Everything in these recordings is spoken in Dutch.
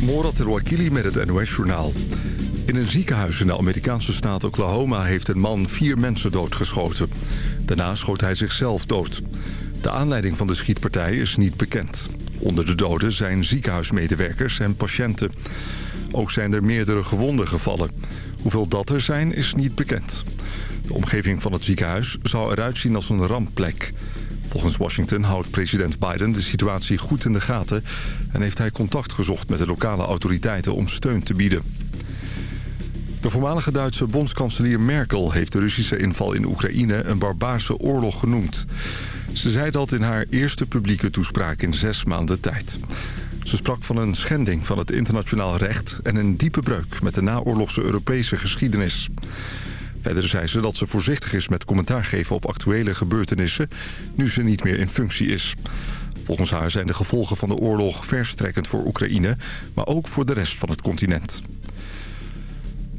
Morat Rouakili met het NOS-journaal. In een ziekenhuis in de Amerikaanse staat Oklahoma... heeft een man vier mensen doodgeschoten. Daarna schoot hij zichzelf dood. De aanleiding van de schietpartij is niet bekend. Onder de doden zijn ziekenhuismedewerkers en patiënten. Ook zijn er meerdere gewonden gevallen. Hoeveel dat er zijn, is niet bekend. De omgeving van het ziekenhuis zou eruit zien als een rampplek... Volgens Washington houdt president Biden de situatie goed in de gaten... en heeft hij contact gezocht met de lokale autoriteiten om steun te bieden. De voormalige Duitse bondskanselier Merkel heeft de Russische inval in Oekraïne een barbaarse oorlog genoemd. Ze zei dat in haar eerste publieke toespraak in zes maanden tijd. Ze sprak van een schending van het internationaal recht en een diepe breuk met de naoorlogse Europese geschiedenis. Verder zei ze dat ze voorzichtig is met commentaar geven op actuele gebeurtenissen... nu ze niet meer in functie is. Volgens haar zijn de gevolgen van de oorlog verstrekkend voor Oekraïne... maar ook voor de rest van het continent.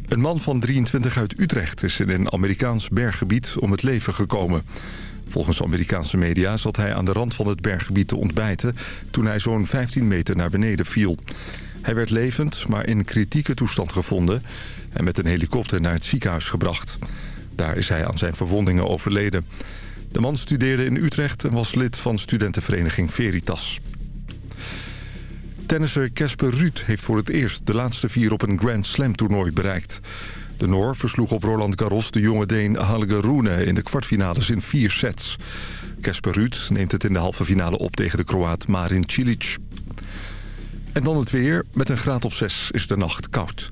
Een man van 23 uit Utrecht is in een Amerikaans berggebied om het leven gekomen. Volgens Amerikaanse media zat hij aan de rand van het berggebied te ontbijten... toen hij zo'n 15 meter naar beneden viel. Hij werd levend, maar in kritieke toestand gevonden en met een helikopter naar het ziekenhuis gebracht. Daar is hij aan zijn verwondingen overleden. De man studeerde in Utrecht en was lid van studentenvereniging Veritas. Tennisser Casper Ruud heeft voor het eerst de laatste vier op een Grand Slam toernooi bereikt. De Noor versloeg op Roland Garros de jonge Deen Halge Rune in de kwartfinales in vier sets. Casper Ruud neemt het in de halve finale op tegen de Kroaat Marin Cilic. En dan het weer. Met een graad of 6 is de nacht koud.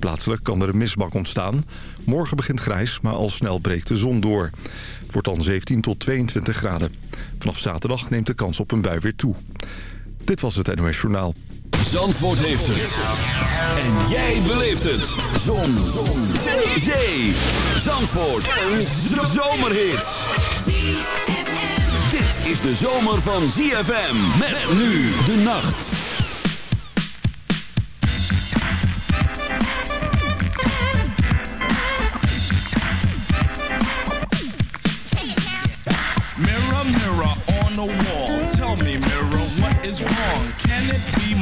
Plaatselijk kan er een mistbak ontstaan. Morgen begint grijs, maar al snel breekt de zon door. Het wordt dan 17 tot 22 graden. Vanaf zaterdag neemt de kans op een bui weer toe. Dit was het NOS Journaal. Zandvoort heeft het. En jij beleeft het. Zon. zon. Zee. Zee. Zandvoort. Een zomerhit. Dit is de zomer van ZFM. Met nu de nacht.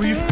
glory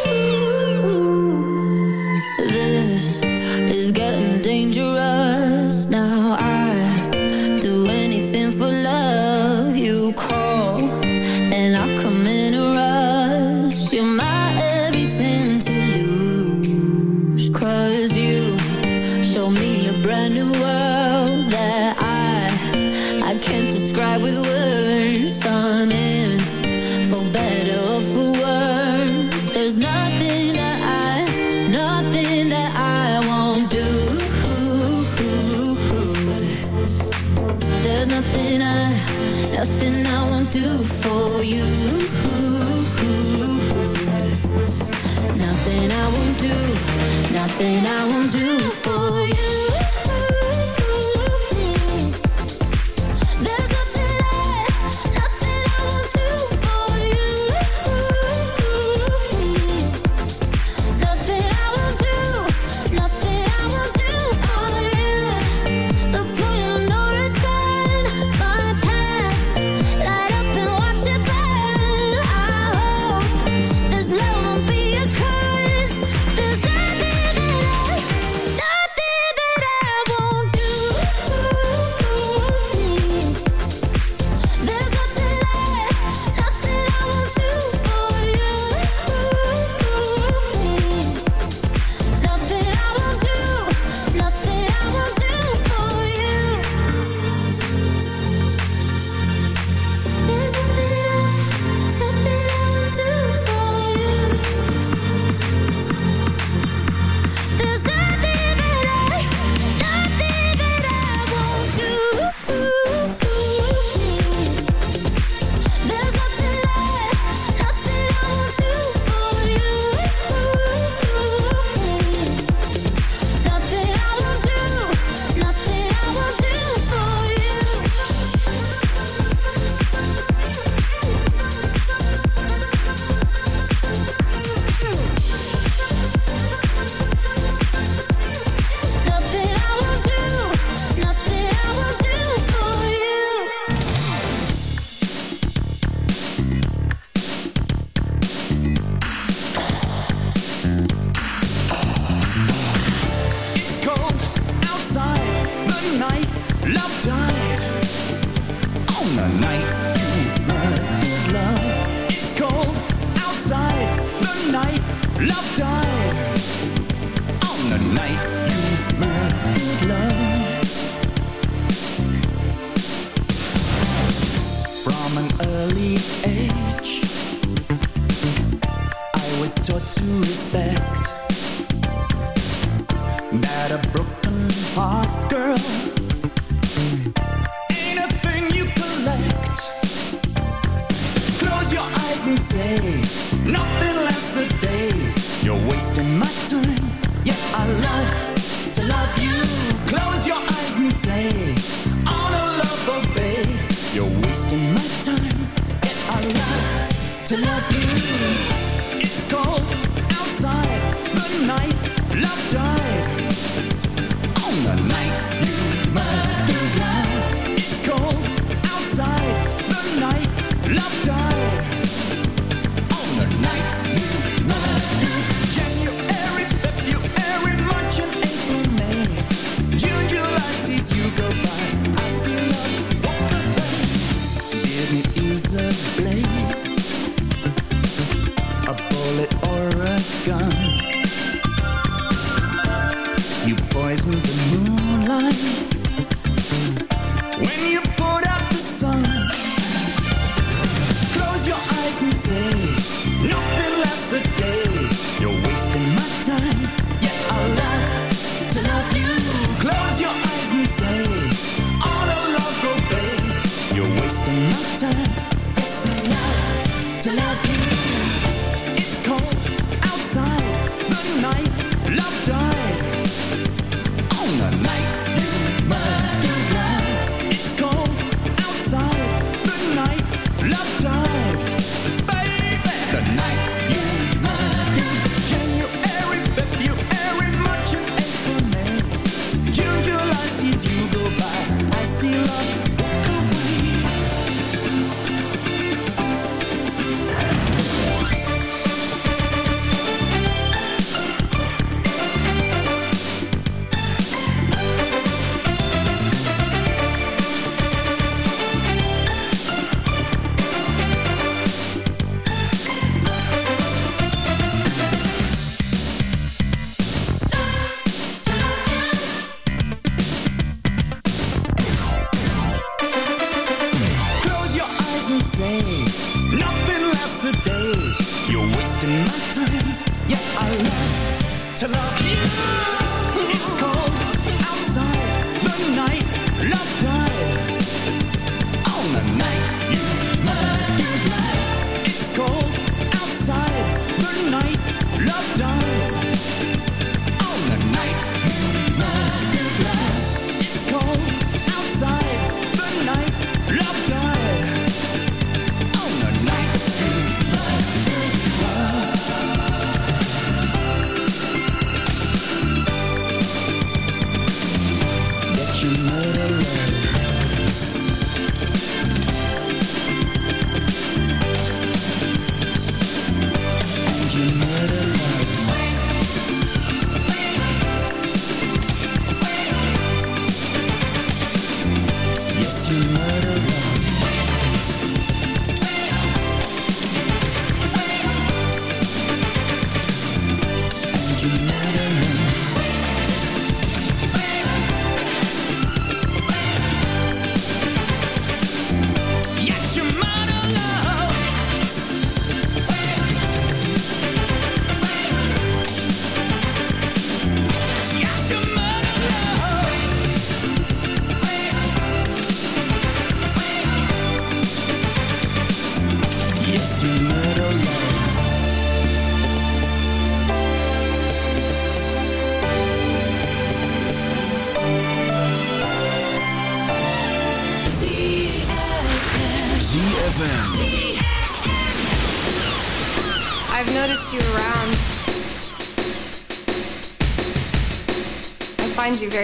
my time. Yeah, I love to love you.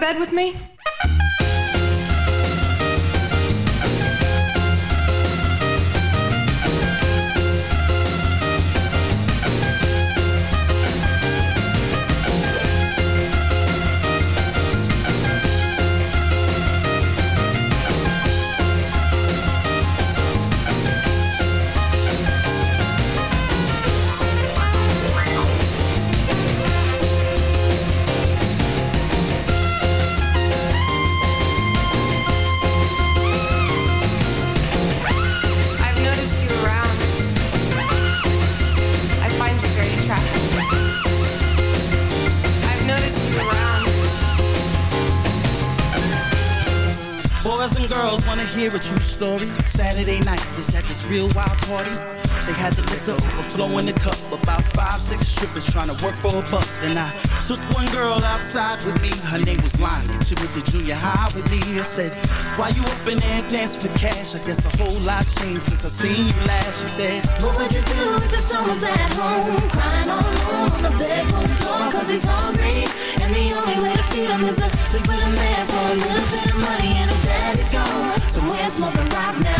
Bed with me? Party. They had the liquor overflow in the cup. About five, six strippers trying to work for a buck. Then I took one girl outside with me. Her name was Lonnie. She went to junior high with me. I said, Why you up in there dancing for cash? I guess a whole lot's changed since I seen you last. She said, What would you do if the son was at home Crying all alone on the bedroom floor Cause he's hungry And the only way to feed him is to sleep with a man For a little bit of money and his daddy's gone Somewhere smoking rock now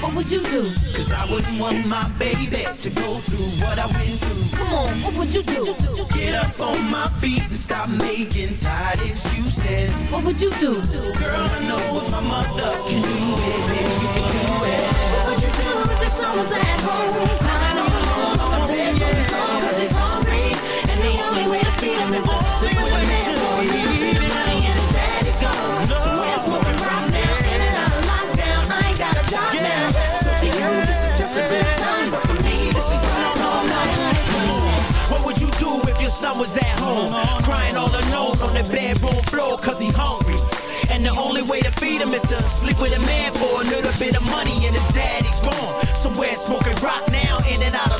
What would you do? Cause I wouldn't want my baby to go through what I went through. Come on, what would you do? Get up on my feet and stop making tired excuses. What would you do? Girl, I know if my mother can do it, baby, you can do it. What would you do if the son was at home? All alone on the bedroom floor Cause he's hungry And the only way to feed him is Crying all alone on the bedroom floor cause he's hungry. And the only way to feed him is to sleep with a man for a little bit of money and his daddy's gone. Somewhere smoking rock now, in and out of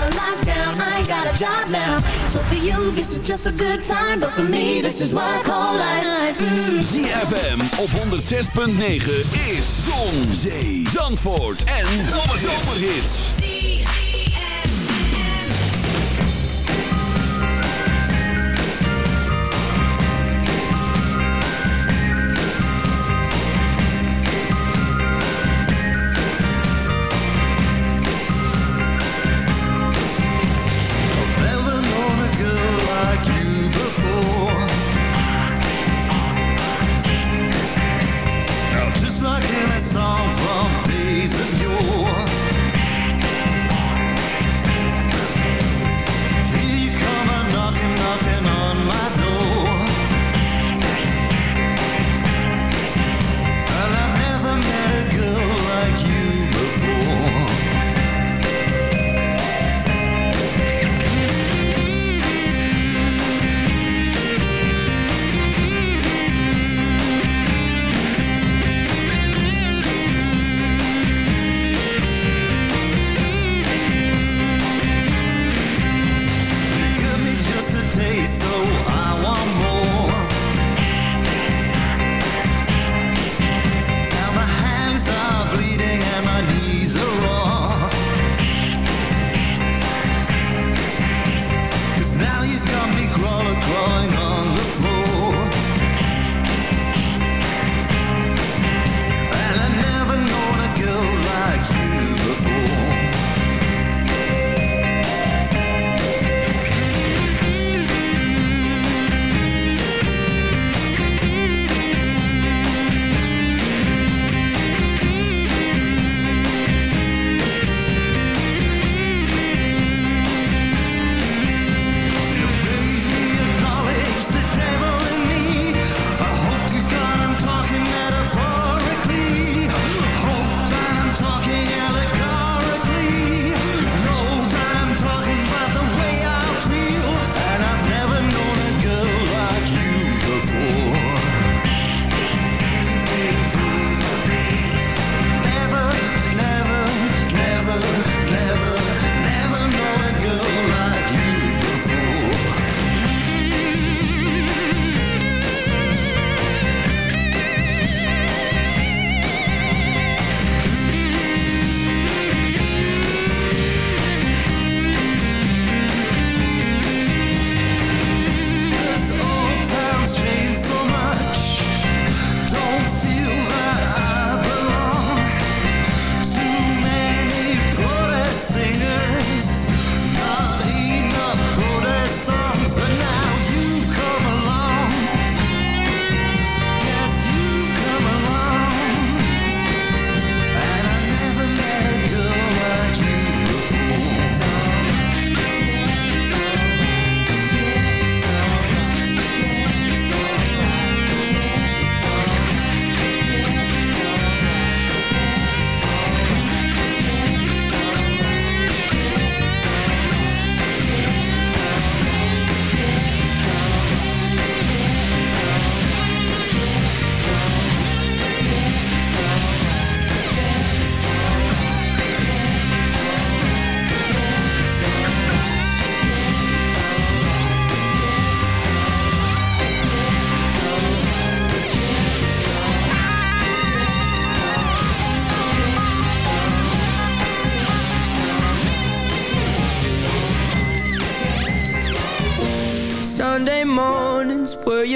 job now. So for you, this is just a good time. But for me, this is what I call life. Mm. ZFM op 106.9 is Zon, Zee, Zandvoort en Zomerhits.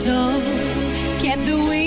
door. Get the wind.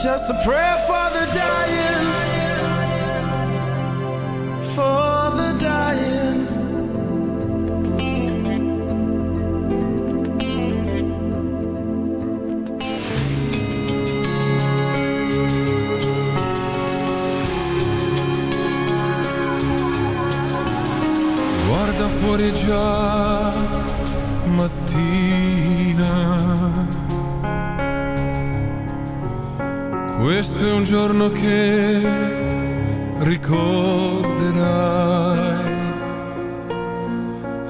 just a prayer for the dying. For the dying. Guarda fuori già Questo è un giorno che ricorderai.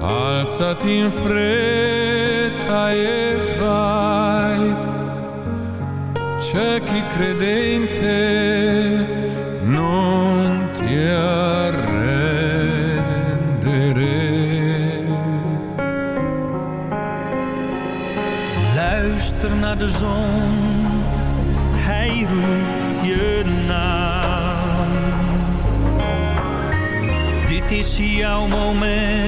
Alzati in fretta e vai. C'è chi crede non ti arrendere. Luister naar de zon. moment.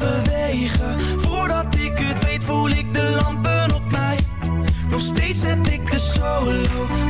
bewegen. Voordat ik het weet voel ik de lampen op mij. Nog steeds heb ik de solo.